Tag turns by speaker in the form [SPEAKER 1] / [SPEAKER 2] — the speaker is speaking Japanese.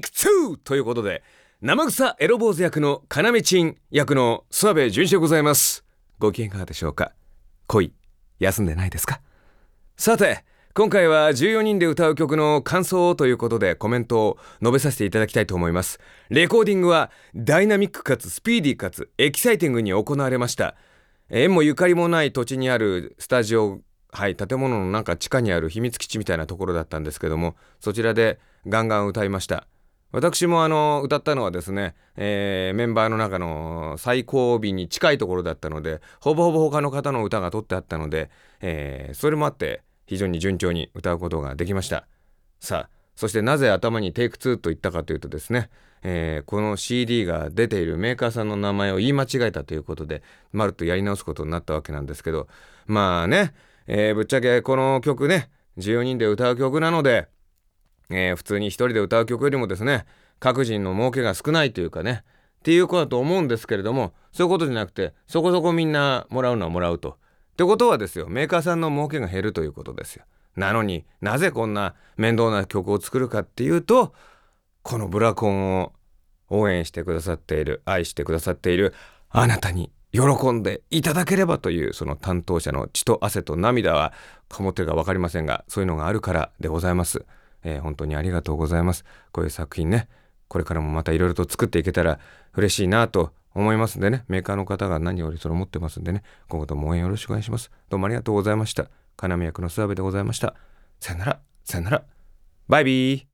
[SPEAKER 1] ク2ということで生草エロ坊主役の要ちん役の諏訪部純一でございます。ご機嫌いかがでしょうか？恋休んでないですか？さて今回は14人で歌う曲の感想ということでコメントを述べさせていただきたいと思います。レコーディングはダイナミックかつスピーディーかつエキサイティングに行われました。縁もゆかりもない土地にあるスタジオはい建物のなんか地下にある秘密基地みたいなところだったんですけどもそちらでガンガン歌いました。私もあの歌ったのはですね、えー、メンバーの中の最後尾に近いところだったのでほぼほぼ他の方の歌が取ってあったので、えー、それもあって非常に順調に歌うことができました。さあそしてなぜ頭にテイク2と言ったかというとですね、えー、この CD が出ているメーカーさんの名前を言い間違えたということでまるっとやり直すことになったわけなんですけどまあね、えー、ぶっちゃけこの曲ね14人で歌う曲なのでえー、普通に一人で歌う曲よりもですね各人の儲けが少ないというかねっていうことだと思うんですけれどもそういうことじゃなくてそこそこみんなもらうのはもらうと。ってことはですよメーカーさんの儲けが減るということですよ。なのになぜこんな面倒な曲を作るかっていうとこのブラコンを応援してくださっている愛してくださっているあなたに喜んでいただければというその担当者の血と汗と涙はかもてるか分かりませんがそういうのがあるからでございます。えー、本当にありがとうございます。こういう作品ね、これからもまたいろいろと作っていけたら嬉しいなと思いますんでね、メーカーの方が何よりそれを持ってますんでね、今後とも応援よろしくお願いします。どうもありがとうございました。金目役の諏訪部でございました。さよなら、さよなら。バイビー。